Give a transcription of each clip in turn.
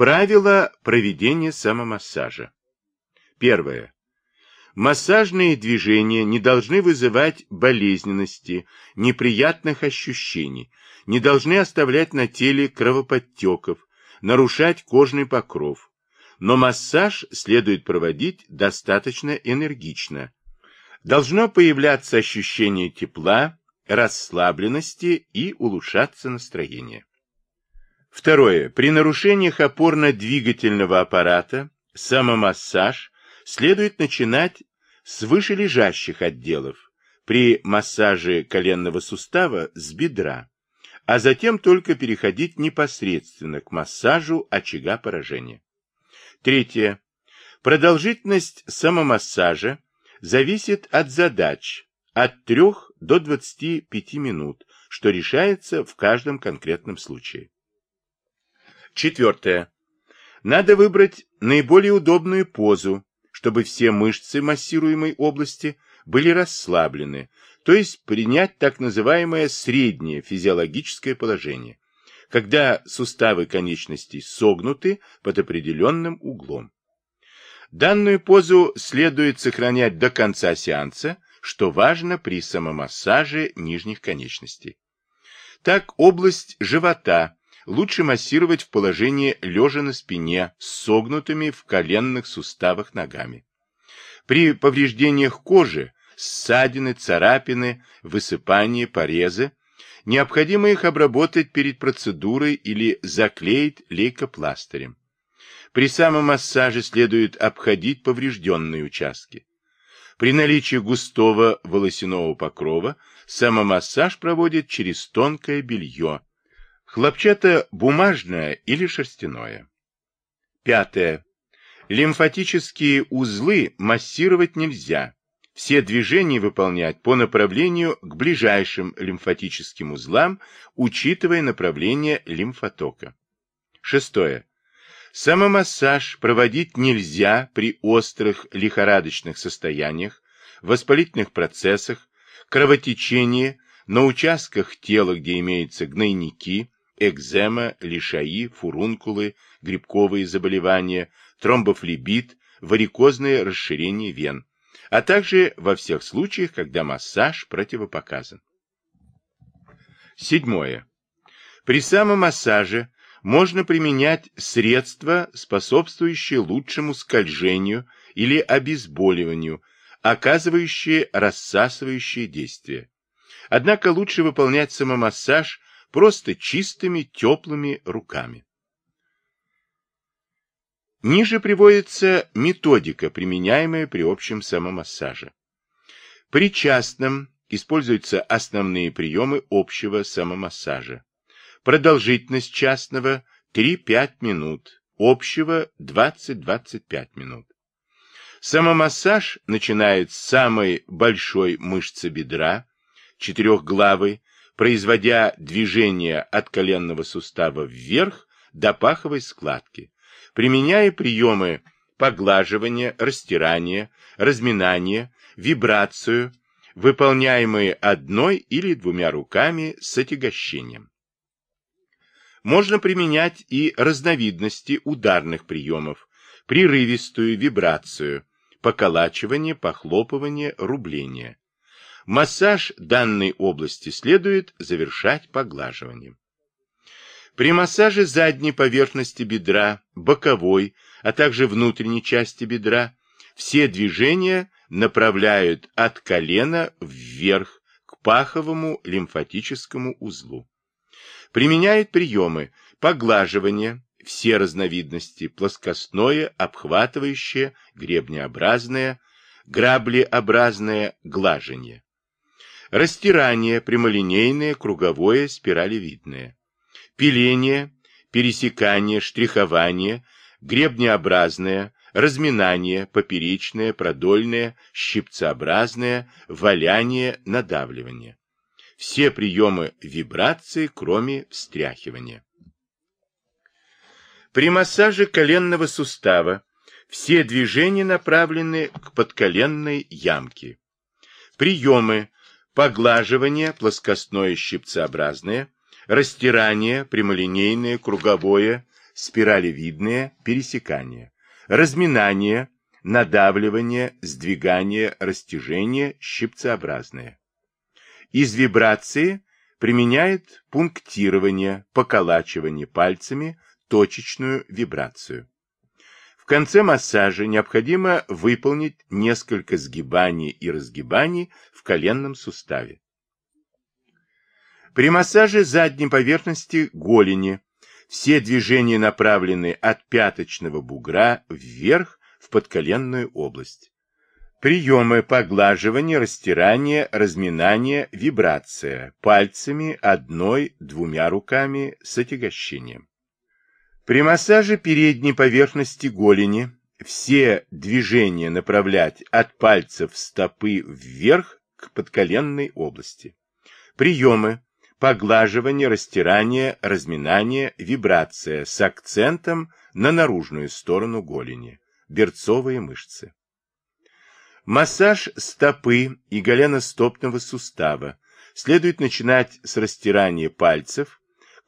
Правила проведения самомассажа. Первое. Массажные движения не должны вызывать болезненности, неприятных ощущений, не должны оставлять на теле кровоподтеков, нарушать кожный покров. Но массаж следует проводить достаточно энергично. Должно появляться ощущение тепла, расслабленности и улучшаться настроение. Второе. При нарушениях опорно-двигательного аппарата самомассаж следует начинать с вышележащих отделов, при массаже коленного сустава с бедра, а затем только переходить непосредственно к массажу очага поражения. Третье. Продолжительность самомассажа зависит от задач от 3 до 25 минут, что решается в каждом конкретном случае. Четвертое. Надо выбрать наиболее удобную позу, чтобы все мышцы массируемой области были расслаблены, то есть принять так называемое среднее физиологическое положение, когда суставы конечностей согнуты под определенным углом. Данную позу следует сохранять до конца сеанса, что важно при самомассаже нижних конечностей. Так область живота лучше массировать в положении лежа на спине с согнутыми в коленных суставах ногами. При повреждениях кожи, ссадины, царапины, высыпания, порезы, необходимо их обработать перед процедурой или заклеить лейкопластырем. При самом массаже следует обходить поврежденные участки. При наличии густого волосяного покрова самомассаж проводит через тонкое белье, Хлопчато-бумажное или шерстяное. Пятое. Лимфатические узлы массировать нельзя. Все движения выполнять по направлению к ближайшим лимфатическим узлам, учитывая направление лимфотока. Шестое. Самомассаж проводить нельзя при острых лихорадочных состояниях, воспалительных процессах, кровотечении, на участках тела, где имеются гнойники, экзема, лишаи, фурункулы, грибковые заболевания, тромбофлебит, варикозное расширение вен, а также во всех случаях, когда массаж противопоказан. Седьмое. При самомассаже можно применять средства, способствующие лучшему скольжению или обезболиванию, оказывающие рассасывающее действие. Однако лучше выполнять самомассаж просто чистыми теплыми руками. Ниже приводится методика, применяемая при общем самомассаже. При частном используются основные приемы общего самомассажа. Продолжительность частного 3-5 минут, общего 20-25 минут. Самомассаж начинает с самой большой мышцы бедра, четырехглавой, производя движение от коленного сустава вверх до паховой складки, применяя приемы поглаживания, растирания, разминания, вибрацию, выполняемые одной или двумя руками с отягощением. Можно применять и разновидности ударных приемов, прерывистую вибрацию, поколачивание, похлопывание, рубление. Массаж данной области следует завершать поглаживанием. При массаже задней поверхности бедра, боковой, а также внутренней части бедра все движения направляют от колена вверх к паховому лимфатическому узлу. Применяют приемы поглаживания, все разновидности, плоскостное, обхватывающее, гребнеобразное, граблеобразное глажение. Растирание прямолинейное, круговое, спиралевидное. Пиление, пересекание, штрихование, гребнеобразное, разминание, поперечное, продольное, щипцеобразное, валяние, надавливание. Все приемы вибрации, кроме встряхивания. При массаже коленного сустава все движения направлены к подколенной ямке. Приемы поглаживание плоскостное щипцеобразное, растирание прямолинейное, круговое, спиралевидное пересекание, разминание, надавливание, сдвигание, растяжение, щипцеобразное. Из вибрации применяет пунктирование, поколачивание пальцами, точечную вибрацию. В конце массажа необходимо выполнить несколько сгибаний и разгибаний в коленном суставе. При массаже задней поверхности голени все движения направлены от пяточного бугра вверх в подколенную область. Приемы поглаживания, растирания, разминания, вибрация пальцами одной-двумя руками с отягощением. При массаже передней поверхности голени все движения направлять от пальцев стопы вверх к подколенной области. Приемы поглаживание, растирание, разминание, вибрация с акцентом на наружную сторону голени, берцовые мышцы. Массаж стопы и голеностопного сустава следует начинать с растирания пальцев,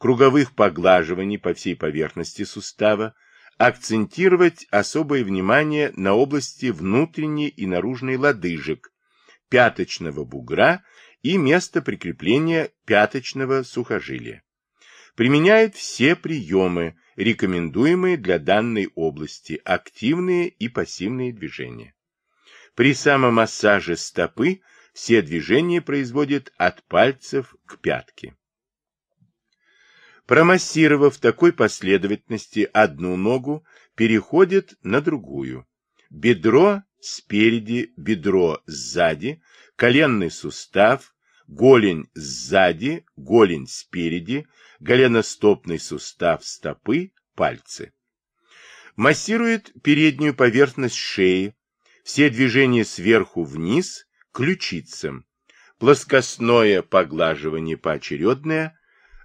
круговых поглаживаний по всей поверхности сустава, акцентировать особое внимание на области внутренней и наружной лодыжек, пяточного бугра и место прикрепления пяточного сухожилия. Применяет все приемы, рекомендуемые для данной области, активные и пассивные движения. При самомассаже стопы все движения производит от пальцев к пятке. Промассировав такой последовательности одну ногу, переходит на другую. Бедро спереди, бедро сзади, коленный сустав, голень сзади, голень спереди, голеностопный сустав стопы, пальцы. Массирует переднюю поверхность шеи, все движения сверху вниз, ключицам, плоскостное поглаживание поочередное,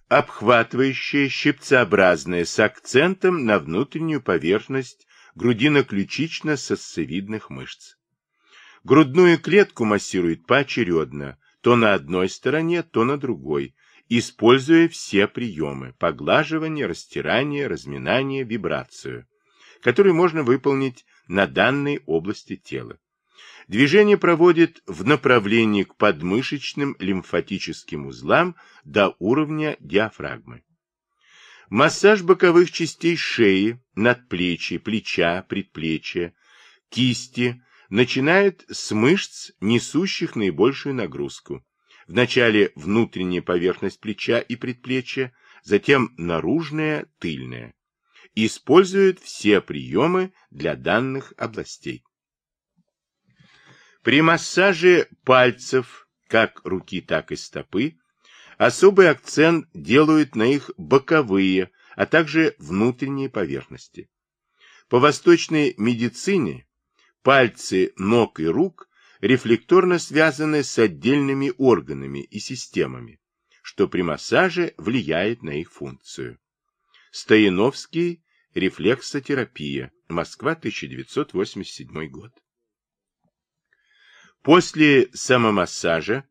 обхватывающее щипцеобразное с акцентом на внутреннюю поверхность грудино-ключично-сосцевидных мышц. Грудную клетку массирует поочередно, то на одной стороне, то на другой, используя все приемы – поглаживание, растирание, разминание, вибрацию, которые можно выполнить на данной области тела. Движение проводит в направлении к подмышечным лимфатическим узлам до уровня диафрагмы. Массаж боковых частей шеи, надплечья, плеча, предплечья, кисти, начинает с мышц, несущих наибольшую нагрузку. Вначале внутренняя поверхность плеча и предплечья, затем наружная, тыльная. Использует все приемы для данных областей. При массаже пальцев, как руки, так и стопы, особый акцент делают на их боковые, а также внутренние поверхности. По восточной медицине Пальцы ног и рук рефлекторно связаны с отдельными органами и системами, что при массаже влияет на их функцию. Стояновский, рефлексотерапия, Москва, 1987 год. После самомассажа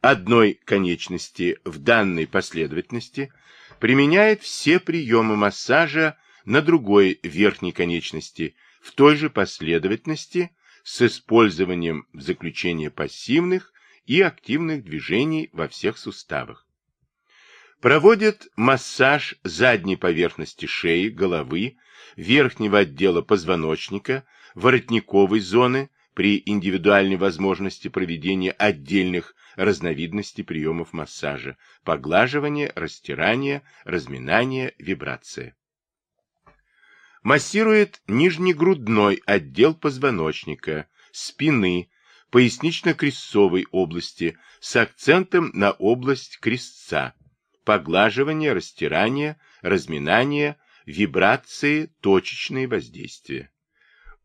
одной конечности в данной последовательности применяет все приемы массажа на другой верхней конечности в той же последовательности с использованием в заключение пассивных и активных движений во всех суставах. Проводит массаж задней поверхности шеи, головы, верхнего отдела позвоночника, воротниковой зоны при индивидуальной возможности проведения отдельных разновидностей приемов массажа, поглаживания, растирания, разминания, вибрация массирует нижнегрудной отдел позвоночника, спины, пояснично-крестцовой области с акцентом на область крестца, поглаживание, растирание, разминание, вибрации, точечные воздействия.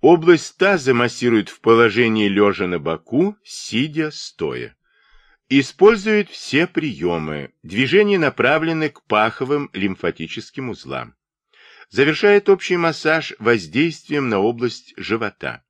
Область таза массирует в положении лежа на боку, сидя, стоя. Использует все приемы. Движения направлены к паховым лимфатическим узлам завершает общий массаж воздействием на область живота.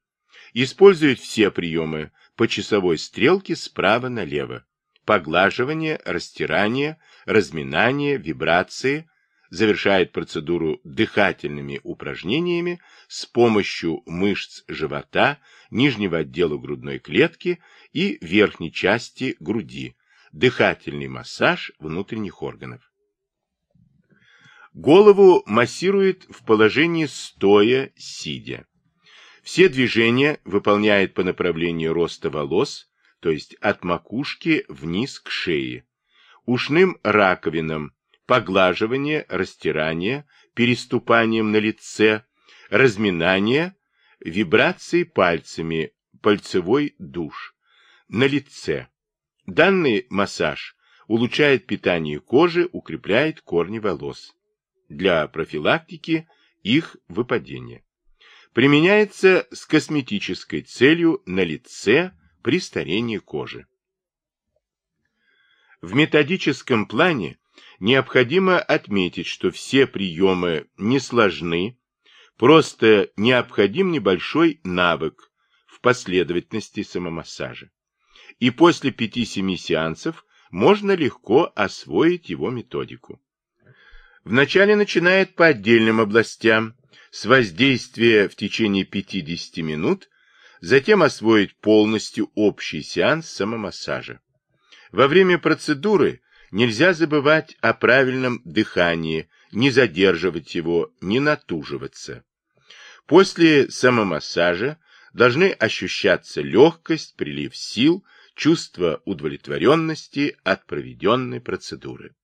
Использует все приемы по часовой стрелке справа налево. Поглаживание, растирание, разминание, вибрации, завершает процедуру дыхательными упражнениями с помощью мышц живота, нижнего отдела грудной клетки и верхней части груди, дыхательный массаж внутренних органов. Голову массирует в положении стоя-сидя. Все движения выполняет по направлению роста волос, то есть от макушки вниз к шее, ушным раковинам, поглаживание, растирание, переступанием на лице, разминание, вибрации пальцами, пальцевой душ, на лице. Данный массаж улучшает питание кожи, укрепляет корни волос. Для профилактики их выпадения. Применяется с косметической целью на лице при старении кожи. В методическом плане необходимо отметить, что все приемы не сложны, просто необходим небольшой навык в последовательности самомассажа. И после 5-7 сеансов можно легко освоить его методику. Вначале начинает по отдельным областям, с воздействия в течение 50 минут, затем освоить полностью общий сеанс самомассажа. Во время процедуры Нельзя забывать о правильном дыхании, не задерживать его, не натуживаться. После самомассажа должны ощущаться легкость, прилив сил, чувство удовлетворенности от проведенной процедуры.